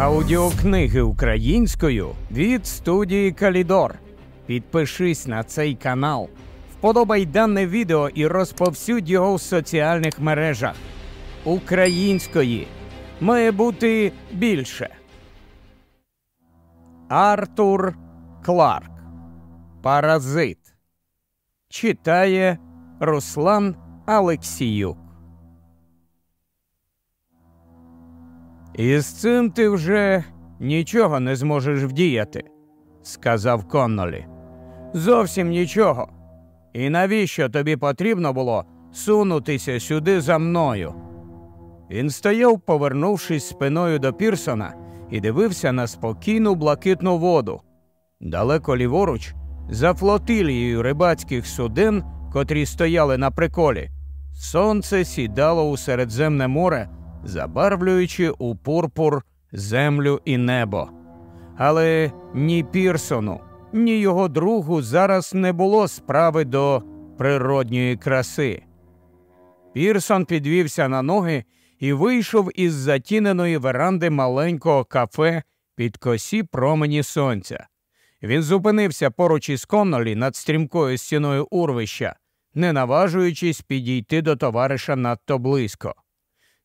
Аудіокниги українською від студії Калідор. Підпишись на цей канал, вподобай дане відео і розповсюдь його в соціальних мережах. Української має бути більше. Артур Кларк. Паразит. Читає Руслан Алексіюк. І з цим ти вже нічого не зможеш вдіяти, сказав Коннолі. Зовсім нічого. І навіщо тобі потрібно було сунутися сюди за мною? Він стояв, повернувшись спиною до Пірсона, і дивився на спокійну блакитну воду. Далеко ліворуч, за флотилією рибацьких суден, котрі стояли на приколі, сонце сідало у Середземне море забарвлюючи у пурпур землю і небо. Але ні Пірсону, ні його другу зараз не було справи до природньої краси. Пірсон підвівся на ноги і вийшов із затіненої веранди маленького кафе під косі промені сонця. Він зупинився поруч із Коннолі над стрімкою стіною урвища, не наважуючись підійти до товариша надто близько.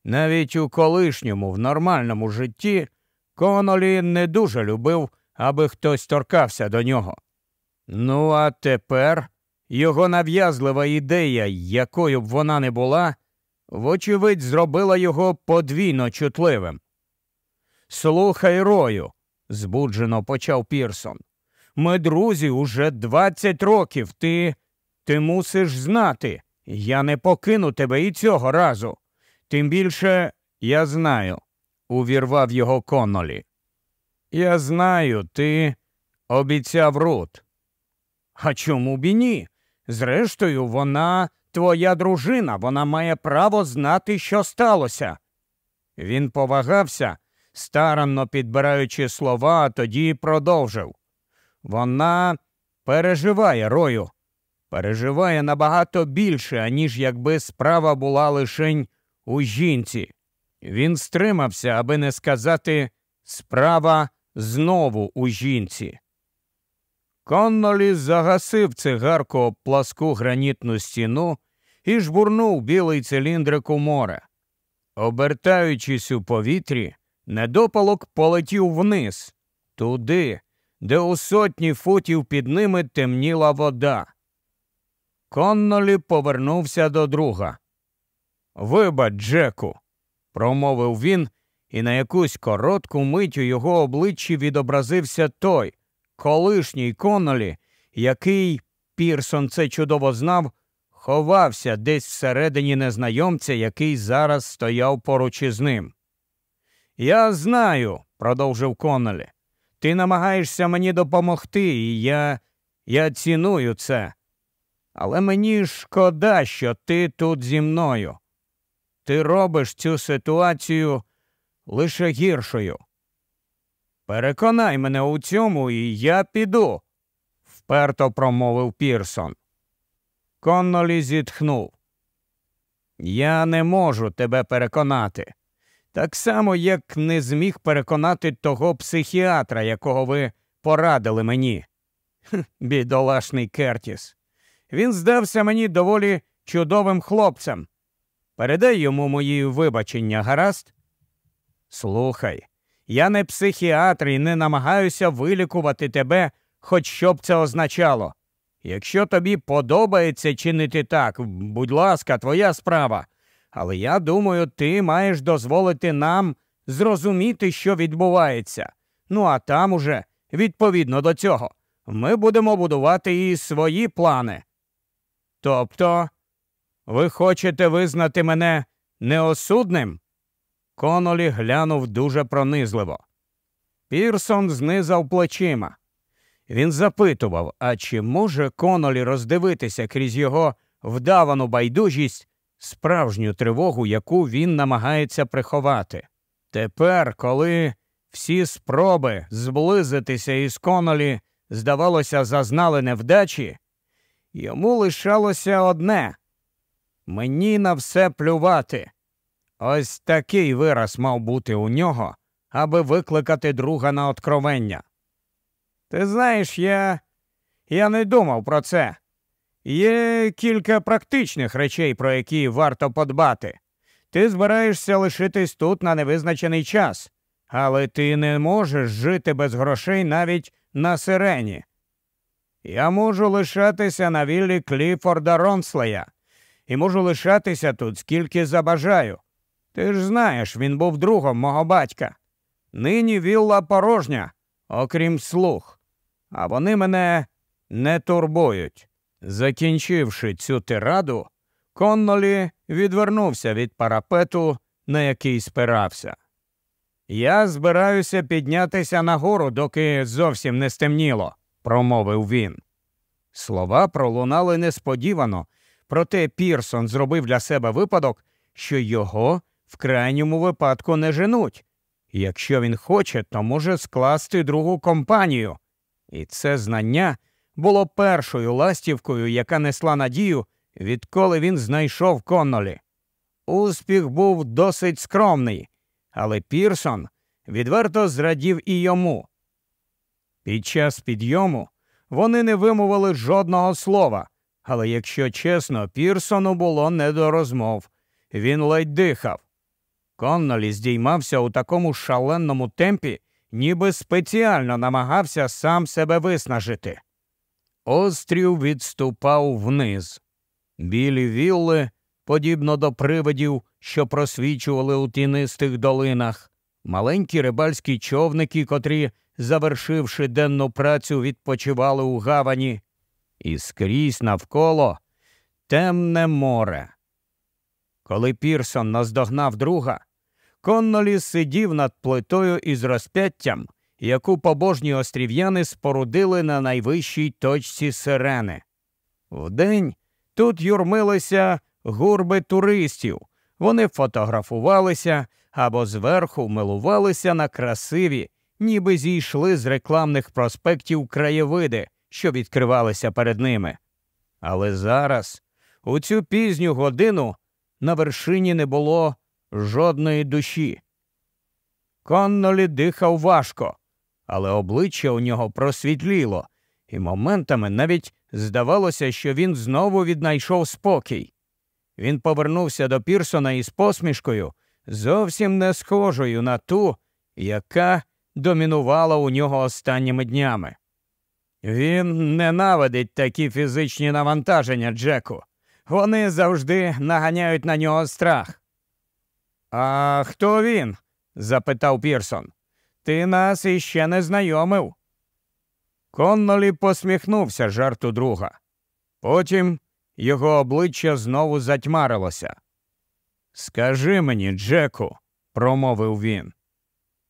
Навіть у колишньому, в нормальному житті Конолі не дуже любив, аби хтось торкався до нього. Ну, а тепер його нав'язлива ідея, якою б вона не була, вочевидь, зробила його подвійно чутливим. Слухай, Рою, збуджено почав Пірсон. Ми друзі уже двадцять років. Ти ти мусиш знати. Я не покину тебе і цього разу. Тим більше я знаю, увірвав його Коннолі. Я знаю, ти обіцяв Рут. А чому б і ні? Зрештою, вона твоя дружина, вона має право знати, що сталося. Він повагався, старанно підбираючи слова, а тоді продовжив. Вона переживає рою, переживає набагато більше, аніж якби справа була лишень у жінці. Він стримався, аби не сказати справа знову у жінці. Коннолі загасив цигарку об пласку гранітну стіну і жбурнув білий циліндрик у море. Обертаючись у повітрі, недопалок полетів вниз, туди, де у сотні футів під ними темніла вода. Коннолі повернувся до друга. Вибач, Джеку, промовив він, і на якусь коротку мить у його обличчі відобразився той, колишній Коннолі, який, Пірсон це чудово знав, ховався десь всередині незнайомця, який зараз стояв поруч із ним. Я знаю, продовжив Коннолі, ти намагаєшся мені допомогти, і я, я ціную це. Але мені шкода, що ти тут зі мною. Ти робиш цю ситуацію лише гіршою. Переконай мене у цьому, і я піду, вперто промовив Пірсон. Коннолі зітхнув. Я не можу тебе переконати. Так само, як не зміг переконати того психіатра, якого ви порадили мені. бідолашний Кертіс. Він здався мені доволі чудовим хлопцем. Передай йому мої вибачення, гаразд? Слухай, я не психіатр і не намагаюся вилікувати тебе, хоч що б це означало. Якщо тобі подобається чинити так, будь ласка, твоя справа. Але я думаю, ти маєш дозволити нам зрозуміти, що відбувається. Ну а там уже, відповідно до цього, ми будемо будувати і свої плани. Тобто ви хочете визнати мене неосудним? Конолі глянув дуже пронизливо. Пірсон знизав плечима. Він запитував, а чи може Конолі роздивитися крізь його вдавану байдужість справжню тривогу, яку він намагається приховати. Тепер, коли всі спроби зблизитися із Конолі, здавалося, зазнали невдачі, йому лишалося одне Мені на все плювати. Ось такий вираз мав бути у нього, аби викликати друга на откровення. Ти знаєш, я я не думав про це. Є кілька практичних речей, про які варто подбати. Ти збираєшся лишитись тут на невизначений час, але ти не можеш жити без грошей навіть на сирені. Я можу лишатися на віллі Кліфорда Ронслея і можу лишатися тут скільки забажаю. Ти ж знаєш, він був другом мого батька. Нині вілла порожня, окрім слух, а вони мене не турбують. Закінчивши цю тираду, Коннолі відвернувся від парапету, на який спирався. Я збираюся піднятися нагору, доки зовсім не стемніло, промовив він. Слова пролунали несподівано, проте Пірсон зробив для себе випадок, що його в крайньому випадку не женуть. Якщо він хоче, то може скласти другу компанію. І це знання було першою ластівкою, яка несла надію, відколи він знайшов Коннолі. Успіх був досить скромний, але Пірсон відверто зрадів і йому. Під час підйому вони не вимовили жодного слова, але якщо чесно, Пірсону було не до розмов. Він ледь дихав. Коннолі здіймався у такому шаленому темпі, ніби спеціально намагався сам себе виснажити. Острів відступав вниз. Білі вілли, подібно до привидів, що просвічували у тінистих долинах, маленькі рибальські човники, котрі, завершивши денну працю, відпочивали у гавані, і скрізь навколо темне море. Коли Пірсон наздогнав друга, Коннолі сидів над плитою із розп'яттям, яку побожні острів'яни спорудили на найвищій точці сирени. Вдень тут юрмилися гурби туристів, вони фотографувалися або зверху милувалися на красиві, ніби зійшли з рекламних проспектів краєвиди, що відкривалися перед ними. Але зараз, у цю пізню годину, на вершині не було жодної душі. Коннолі дихав важко, але обличчя у нього просвітліло, і моментами навіть здавалося, що він знову віднайшов спокій. Він повернувся до Пірсона із посмішкою, зовсім не схожою на ту, яка домінувала у нього останніми днями. Він ненавидить такі фізичні навантаження, Джеку. Вони завжди наганяють на нього страх. А хто він? запитав Пірсон. Ти нас іще не знайомив. Коннолі посміхнувся жарту друга. Потім його обличчя знову затьмарилося. Скажи мені, Джеку, промовив він,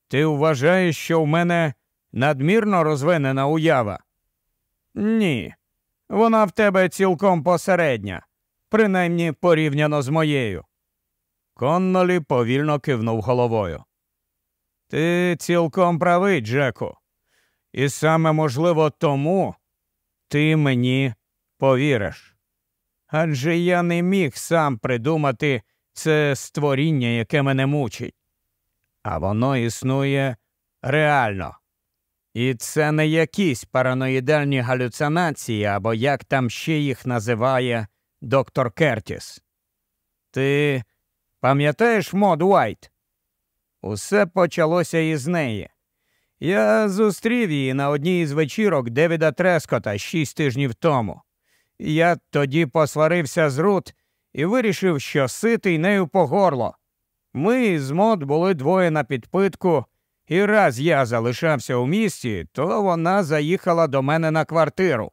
ти вважаєш, що в мене надмірно розвинена уява? Ні, вона в тебе цілком посередня, принаймні порівняно з моєю. Коннолі повільно кивнув головою. Ти цілком правий, Джеку. І саме можливо тому ти мені повіриш. Адже я не міг сам придумати це створіння, яке мене мучить. А воно існує реально. І це не якісь параноїдальні галюцинації, або як там ще їх називає доктор Кертіс. Ти пам'ятаєш Мод Уайт? Усе почалося із неї. Я зустрів її на одній із вечірок Девіда Трескота шість тижнів тому. Я тоді посварився з Рут і вирішив, що ситий нею по горло. Ми з мод були двоє на підпитку, і раз я залишався у місті, то вона заїхала до мене на квартиру.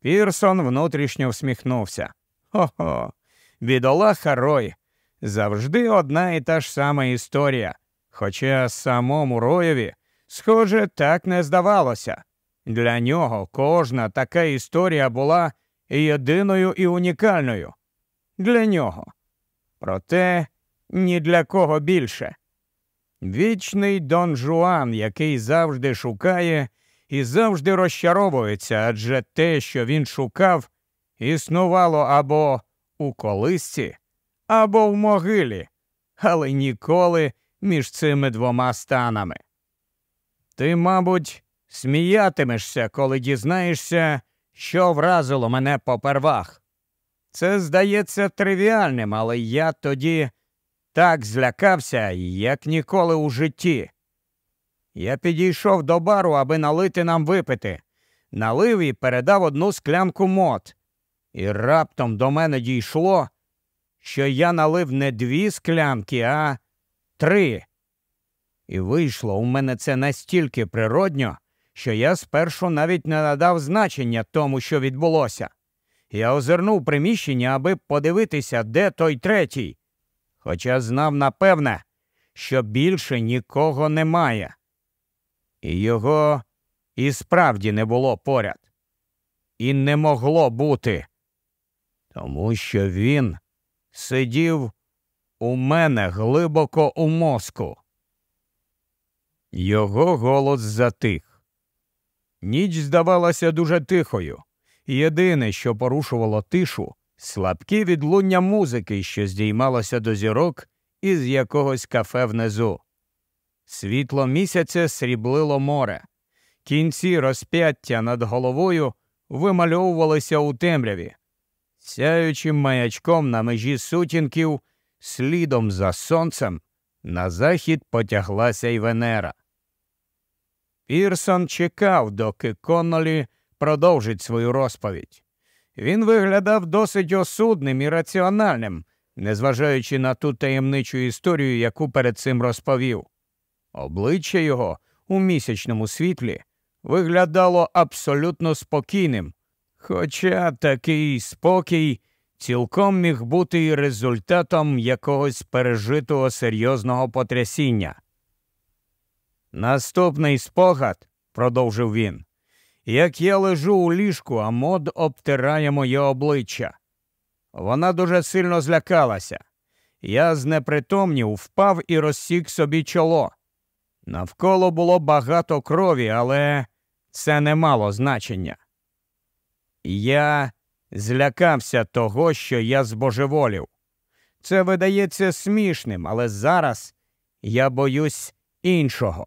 Пірсон внутрішньо всміхнувся. Хо, хо бідолаха Рой. Завжди одна і та ж сама історія. Хоча самому Роєві, схоже, так не здавалося. Для нього кожна така історія була єдиною і унікальною. Для нього. Проте ні для кого більше. Вічний Дон Жуан, який завжди шукає і завжди розчаровується, адже те, що він шукав, існувало або у колисці, або в могилі, але ніколи між цими двома станами. Ти, мабуть, сміятимешся, коли дізнаєшся, що вразило мене попервах. Це здається тривіальним, але я тоді так злякався, як ніколи у житті. Я підійшов до бару, аби налити нам випити, налив і передав одну склянку мод. І раптом до мене дійшло, що я налив не дві склянки, а три. І вийшло у мене це настільки природньо, що я спершу навіть не надав значення тому, що відбулося. Я озирнув приміщення, аби подивитися, де той третій, хоча знав напевне, що більше нікого немає. І його і справді не було поряд. І не могло бути, тому що він сидів у мене глибоко у мозку. Його голос затих. Ніч здавалася дуже тихою. Єдине, що порушувало тишу, слабкі відлуння музики, що здіймалося до зірок із якогось кафе внизу. Світло місяця сріблило море. Кінці розп'яття над головою вимальовувалися у темряві. Сяючим маячком на межі сутінків, слідом за сонцем, на захід потяглася й Венера. Пірсон чекав, доки Коннолі продовжить свою розповідь. Він виглядав досить осудним і раціональним, незважаючи на ту таємничу історію, яку перед цим розповів. Обличчя його у місячному світлі виглядало абсолютно спокійним, хоча такий спокій цілком міг бути і результатом якогось пережитого серйозного потрясіння. Наступний спогад, продовжив він, як я лежу у ліжку, а мод обтирає моє обличчя. Вона дуже сильно злякалася. Я знепритомнів, впав і розсік собі чоло. Навколо було багато крові, але це не мало значення. Я злякався того, що я збожеволів. Це видається смішним, але зараз я боюсь іншого.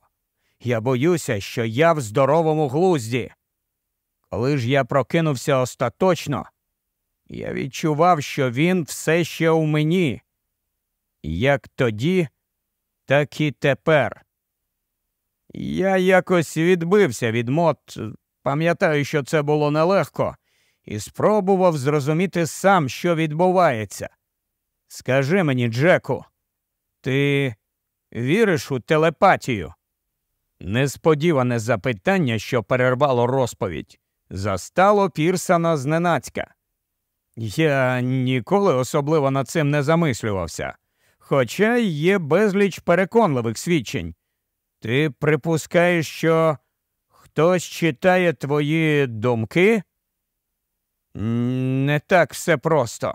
Я боюся, що я в здоровому глузді. Коли ж я прокинувся остаточно, я відчував, що він все ще у мені. Як тоді, так і тепер. Я якось відбився від мод, пам'ятаю, що це було нелегко, і спробував зрозуміти сам, що відбувається. Скажи мені, Джеку, ти віриш у телепатію? Несподіване запитання, що перервало розповідь, застало Пірсона зненацька. Я ніколи особливо над цим не замислювався, хоча є безліч переконливих свідчень. Ти припускаєш, що хтось читає твої думки? Не так все просто.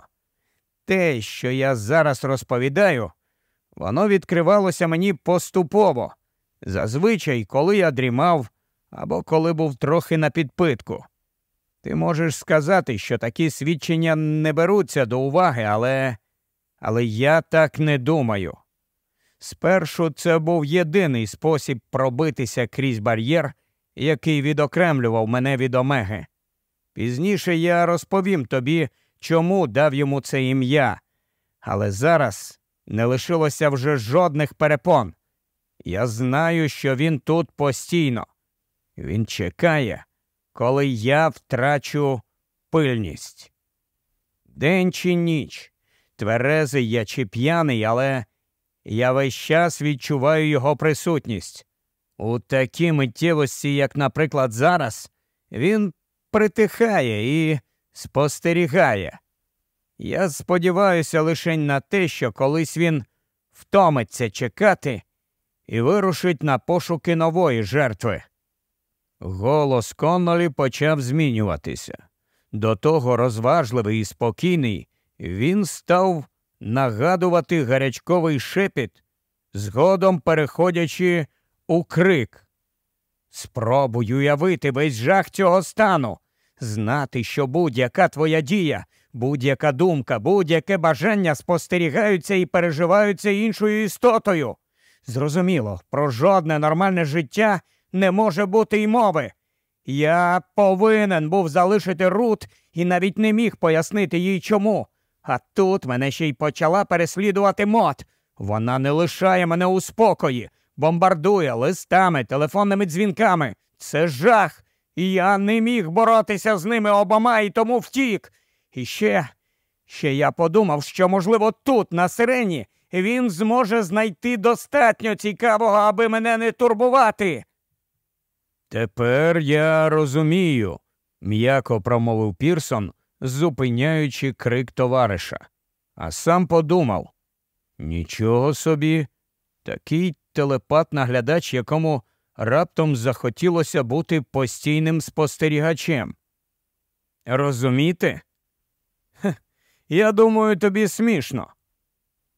Те, що я зараз розповідаю, воно відкривалося мені поступово, зазвичай, коли я дрімав або коли був трохи на підпитку. Ти можеш сказати, що такі свідчення не беруться до уваги, але але я так не думаю. Спершу це був єдиний спосіб пробитися крізь бар'єр, який відокремлював мене від омеги. Пізніше я розповім тобі, чому дав йому це ім'я, але зараз не лишилося вже жодних перепон. Я знаю, що він тут постійно. Він чекає, коли я втрачу пильність. День чи ніч, тверезий я чи п'яний, але я весь час відчуваю його присутність. У такій миттєвості, як, наприклад, зараз, він притихає і спостерігає. Я сподіваюся лише на те, що колись він втомиться чекати і вирушить на пошуки нової жертви. Голос Коннолі почав змінюватися. До того розважливий і спокійний, він став нагадувати гарячковий шепіт, згодом переходячи у крик. Спробуй уявити весь жах цього стану, знати, що будь-яка твоя дія, будь-яка думка, будь-яке бажання спостерігаються і переживаються іншою істотою. Зрозуміло, про жодне нормальне життя не може бути й мови. Я повинен був залишити Рут і навіть не міг пояснити їй чому. А тут мене ще й почала переслідувати мот. Вона не лишає мене у спокої, бомбардує листами, телефонними дзвінками. Це жах. Я не міг боротися з ними обома і тому втік. І ще, ще я подумав, що, можливо, тут, на сирені, він зможе знайти достатньо цікавого, аби мене не турбувати. Тепер я розумію, м'яко промовив Пірсон, зупиняючи крик товариша. А сам подумав нічого собі, такий телепат наглядач, якому раптом захотілося бути постійним спостерігачем. Розумієте? Хех, я думаю, тобі смішно.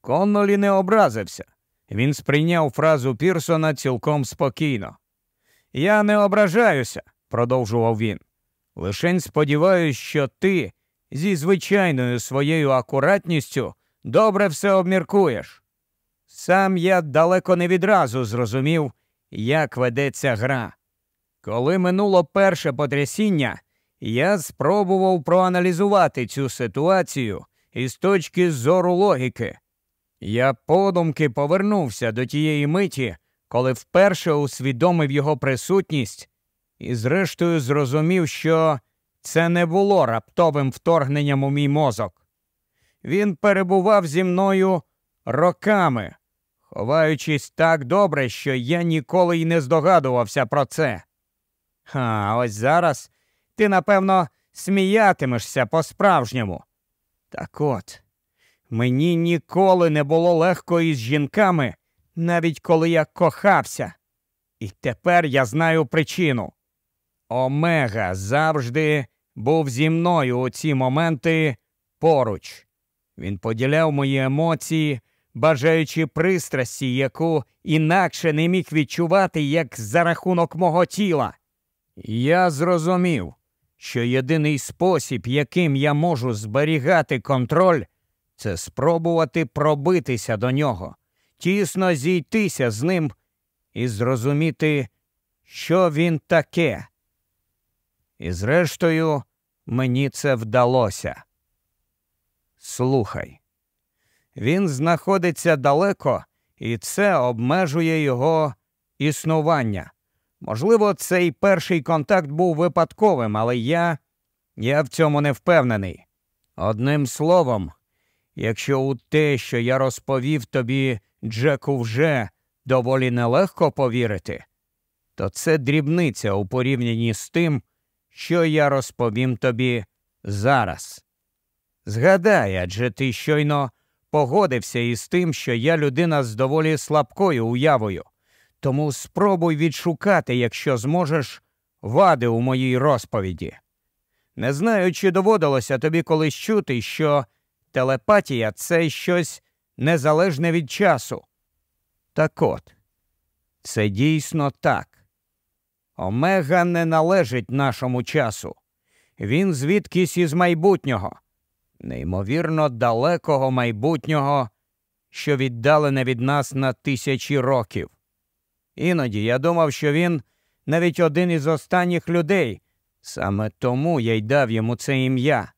Коннолі не образився. Він сприйняв фразу Пірсона цілком спокійно. Я не ображаюся, продовжував він. Лишень сподіваюсь, що ти зі звичайною своєю акуратністю добре все обміркуєш. Сам я далеко не відразу зрозумів, як ведеться гра. Коли минуло перше потрясіння, я спробував проаналізувати цю ситуацію із точки зору логіки. Я подумки повернувся до тієї миті, коли вперше усвідомив його присутність, і, зрештою, зрозумів, що це не було раптовим вторгненням у мій мозок. Він перебував зі мною роками, ховаючись так добре, що я ніколи й не здогадувався про це. А ось зараз ти, напевно, сміятимешся по-справжньому. Так от, мені ніколи не було легко із жінками, навіть коли я кохався. І тепер я знаю причину. Омега завжди був зі мною у ці моменти поруч. Він поділяв мої емоції, бажаючи пристрасті, яку інакше не міг відчувати як за рахунок мого тіла. Я зрозумів, що єдиний спосіб, яким я можу зберігати контроль, це спробувати пробитися до нього, тісно зійтися з ним і зрозуміти, що він таке. І зрештою, мені це вдалося. Слухай, він знаходиться далеко, і це обмежує його існування. Можливо, цей перший контакт був випадковим, але я, я в цьому не впевнений. Одним словом, якщо у те, що я розповів тобі, Джеку, вже доволі нелегко повірити, то це дрібниця у порівнянні з тим, що я розповім тобі зараз. Згадай, адже ти щойно погодився із тим, що я людина з доволі слабкою уявою, тому спробуй відшукати, якщо зможеш, вади у моїй розповіді. Не знаю, чи доводилося тобі колись чути, що телепатія це щось незалежне від часу. Так от, це дійсно так. Омега не належить нашому часу. Він звідкись із майбутнього, неймовірно далекого майбутнього, що віддалене від нас на тисячі років. Іноді я думав, що він навіть один із останніх людей, саме тому я й дав йому це ім'я.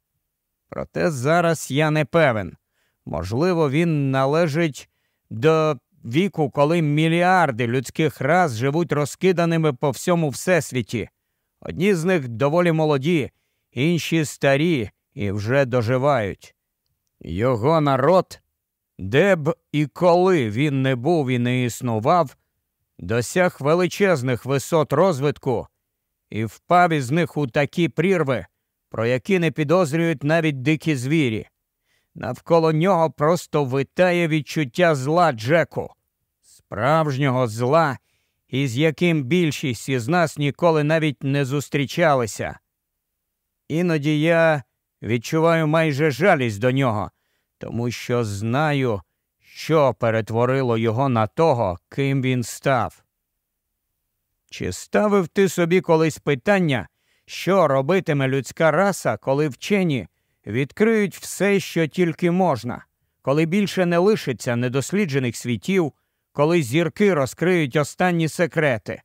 Проте зараз я не певен. Можливо, він належить до віку, коли мільярди людських рас живуть розкиданими по всьому всесвіті. Одні з них доволі молоді, інші старі і вже доживають. Його народ, де б і коли він не був і не існував, досяг величезних висот розвитку і впав із них у такі прірви, про які не підозрюють навіть дикі звірі. Навколо нього просто витає відчуття зла Джеку, справжнього зла, із яким більшість із нас ніколи навіть не зустрічалися. Іноді я відчуваю майже жалість до нього, тому що знаю, що перетворило його на того, ким він став. Чи ставив ти собі колись питання, що робитиме людська раса, коли вчені відкриють все, що тільки можна, коли більше не лишиться недосліджених світів, коли зірки розкриють останні секрети?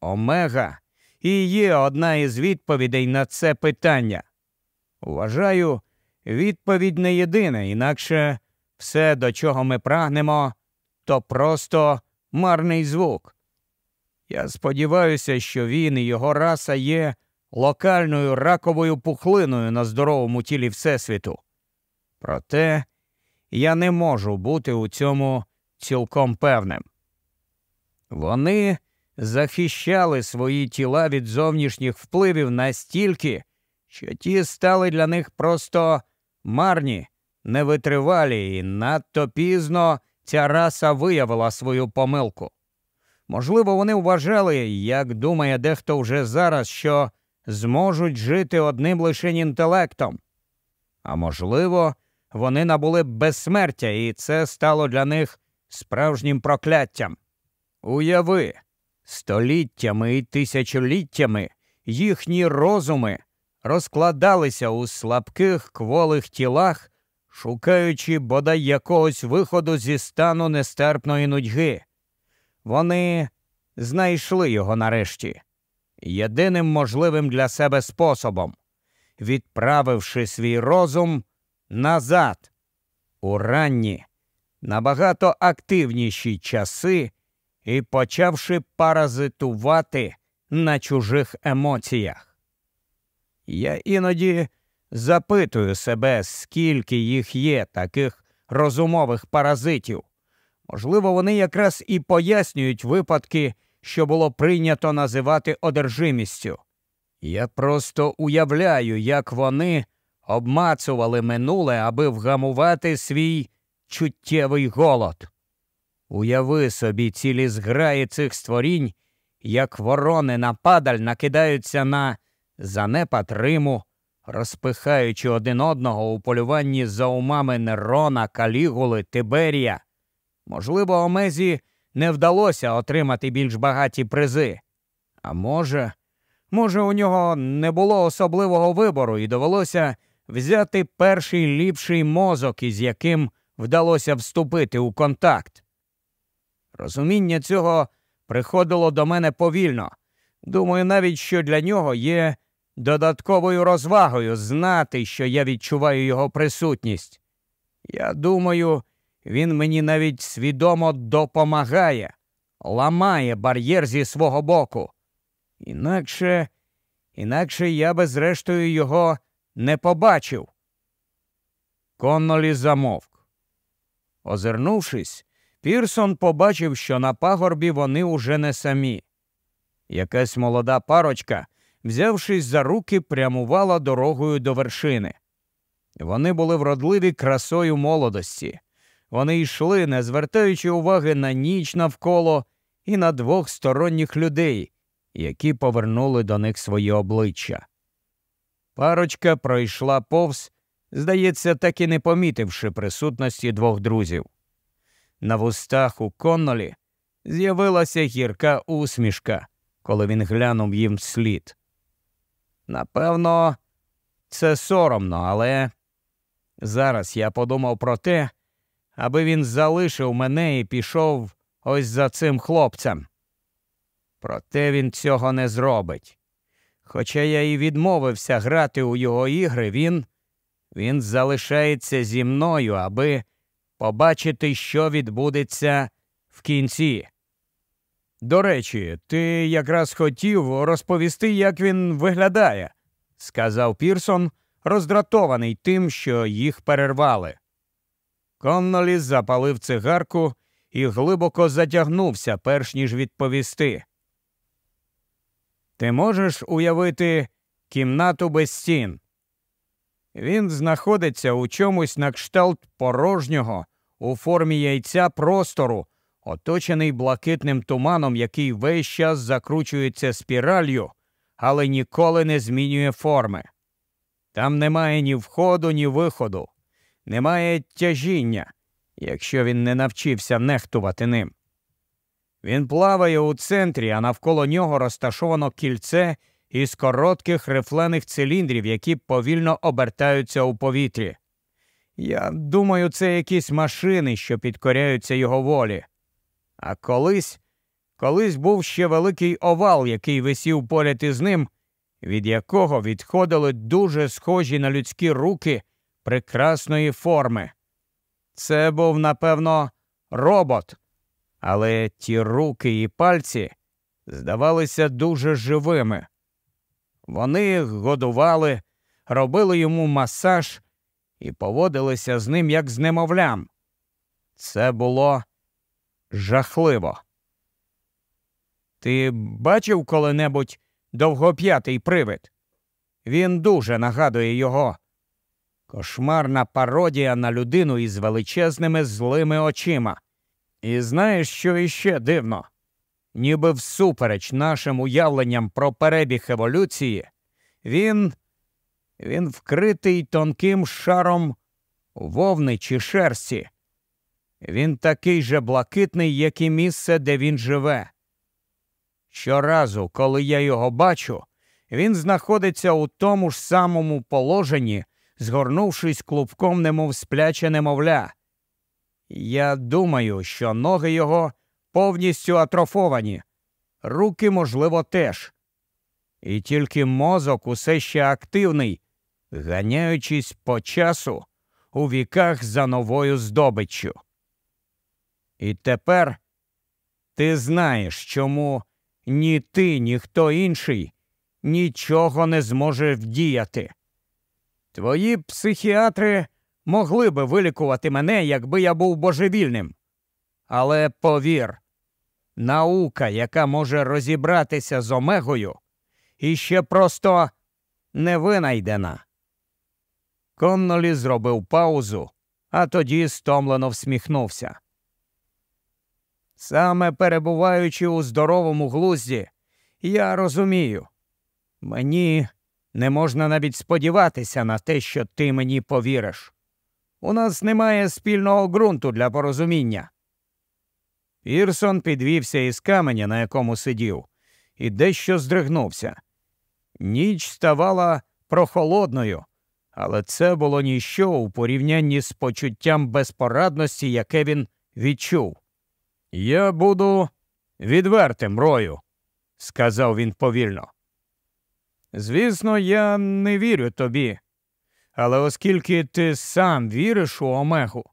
Омега і є одна із відповідей на це питання. Вважаю, відповідь не єдина, інакше все, до чого ми прагнемо, то просто марний звук. Я сподіваюся, що він і його раса є локальною раковою пухлиною на здоровому тілі Всесвіту. Проте я не можу бути у цьому цілком певним. Вони захищали свої тіла від зовнішніх впливів настільки, що ті стали для них просто марні, невитривалі, і надто пізно ця раса виявила свою помилку. Можливо, вони вважали, як думає дехто вже зараз, що зможуть жити одним лише інтелектом. А можливо, вони набули безсмертя, і це стало для них справжнім прокляттям. Уяви, століттями і тисячоліттями їхні розуми розкладалися у слабких кволих тілах, шукаючи бодай якогось виходу зі стану нестерпної нудьги. Вони знайшли його нарешті єдиним можливим для себе способом, відправивши свій розум назад у ранні, набагато активніші часи і почавши паразитувати на чужих емоціях. Я іноді запитую себе, скільки їх є, таких розумових паразитів. Можливо, вони якраз і пояснюють випадки, що було прийнято називати одержимістю. Я просто уявляю, як вони обмацували минуле, аби вгамувати свій чуттєвий голод. Уяви собі цілі зграї цих створінь, як ворони на падаль накидаються на занепад Риму, розпихаючи один одного у полюванні за умами Нерона, Калігули, Тиберія. Можливо, Омезі не вдалося отримати більш багаті призи. А може, може, у нього не було особливого вибору і довелося взяти перший ліпший мозок, із яким вдалося вступити у контакт. Розуміння цього приходило до мене повільно. Думаю, навіть що для нього є додатковою розвагою знати, що я відчуваю його присутність. Я думаю, він мені навіть свідомо допомагає, ламає бар'єр зі свого боку. Інакше, інакше я би, зрештою, його не побачив. Коннолі замовк. Озирнувшись, Пірсон побачив, що на пагорбі вони уже не самі. Якась молода парочка, взявшись за руки, прямувала дорогою до вершини. Вони були вродливі красою молодості. Вони йшли, не звертаючи уваги на ніч навколо і на двох сторонніх людей, які повернули до них свої обличчя. Парочка пройшла повз, здається, так і не помітивши присутності двох друзів. На вустах у Коннолі з'явилася гірка усмішка, коли він глянув їм вслід. Напевно, це соромно, але зараз я подумав про те, аби він залишив мене і пішов ось за цим хлопцем. Проте він цього не зробить. Хоча я і відмовився грати у його ігри, він він залишається зі мною, аби побачити, що відбудеться в кінці. До речі, ти якраз хотів розповісти, як він виглядає, сказав Пірсон, роздратований тим, що їх перервали. Коннолі запалив цигарку і глибоко затягнувся, перш ніж відповісти. Ти можеш уявити кімнату без стін? Він знаходиться у чомусь на кшталт порожнього у формі яйця простору, оточений блакитним туманом, який весь час закручується спіралью, але ніколи не змінює форми. Там немає ні входу, ні виходу немає тяжіння, якщо він не навчився нехтувати ним. Він плаває у центрі, а навколо нього розташовано кільце із коротких рифлених циліндрів, які повільно обертаються у повітрі. Я думаю, це якісь машини, що підкоряються його волі. А колись, колись був ще великий овал, який висів поряд із ним, від якого відходили дуже схожі на людські руки прекрасної форми. Це був, напевно, робот, але ті руки і пальці здавалися дуже живими. Вони годували, робили йому масаж і поводилися з ним як з немовлям. Це було жахливо. Ти бачив коли-небудь довгоп'ятий привид? Він дуже нагадує його. Кошмарна пародія на людину із величезними злими очима. І знаєш, що іще дивно? Ніби всупереч нашим уявленням про перебіг еволюції, він він вкритий тонким шаром вовни чи шерсті. Він такий же блакитний, як і місце, де він живе. Щоразу, коли я його бачу, він знаходиться у тому ж самому положенні, згорнувшись клубком, немов спляче немовля. Я думаю, що ноги його повністю атрофовані, руки, можливо, теж. І тільки мозок усе ще активний, ганяючись по часу у віках за новою здобиччю. І тепер ти знаєш, чому ні ти, ні хто інший нічого не зможе вдіяти. Твої психіатри могли би вилікувати мене, якби я був божевільним. Але повір, наука, яка може розібратися з омегою, іще просто не винайдена. Коннолі зробив паузу, а тоді стомлено всміхнувся. Саме перебуваючи у здоровому глузді, я розумію, мені не можна навіть сподіватися на те, що ти мені повіриш. У нас немає спільного ґрунту для порозуміння. Ірсон підвівся із каменя, на якому сидів, і дещо здригнувся. Ніч ставала прохолодною, але це було ніщо у порівнянні з почуттям безпорадності, яке він відчув. Я буду відвертим рою, сказав він повільно. Звісно, я не вірю тобі, але оскільки ти сам віриш у Омегу,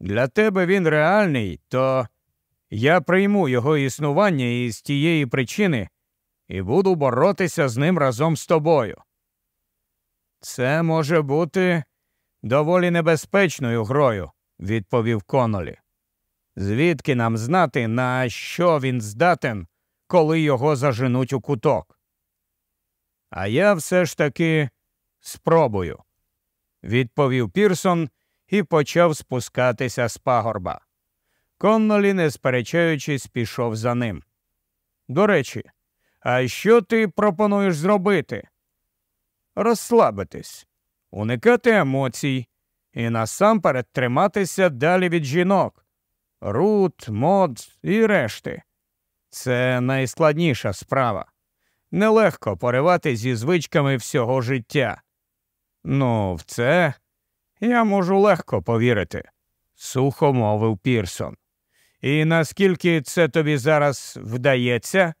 для тебе він реальний, то я прийму його існування із тієї причини і буду боротися з ним разом з тобою. Це може бути доволі небезпечною грою, відповів Конолі. Звідки нам знати, на що він здатен, коли його заженуть у куток? А я все ж таки спробую, відповів Пірсон і почав спускатися з пагорба. Коннолі, не сперечаючись, пішов за ним. До речі, а що ти пропонуєш зробити? Розслабитись, уникати емоцій і насамперед триматися далі від жінок. Рут, мод і решти. Це найскладніша справа. Нелегко поривати зі звичками всього життя. Ну, в це я можу легко повірити, сухо мовив Пірсон. І наскільки це тобі зараз вдається?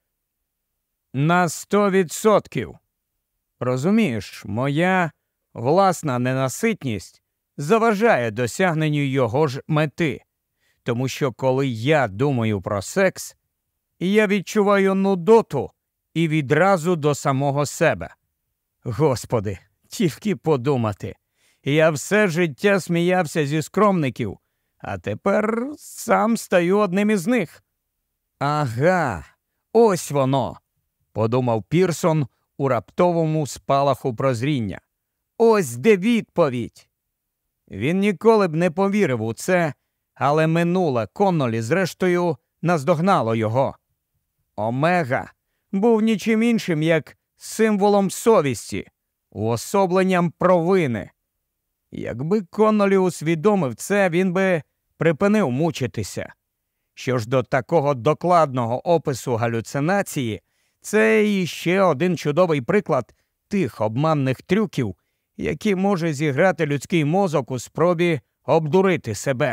На сто відсотків. Розумієш, моя власна ненаситність заважає досягненню його ж мети, тому що коли я думаю про секс, я відчуваю нудоту і відразу до самого себе. Господи, тільки подумати. Я все життя сміявся зі скромників, а тепер сам стаю одним із них. Ага, ось воно, подумав Пірсон у раптовому спалаху прозріння. Ось де відповідь. Він ніколи б не повірив у це, але минуле Коннолі, зрештою, наздогнало його. Омега був нічим іншим, як символом совісті, уособленням провини. Якби Коннолі усвідомив це, він би припинив мучитися. Що ж до такого докладного опису галюцинації, це іще один чудовий приклад тих обманних трюків, які може зіграти людський мозок у спробі обдурити себе.